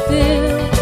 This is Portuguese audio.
teu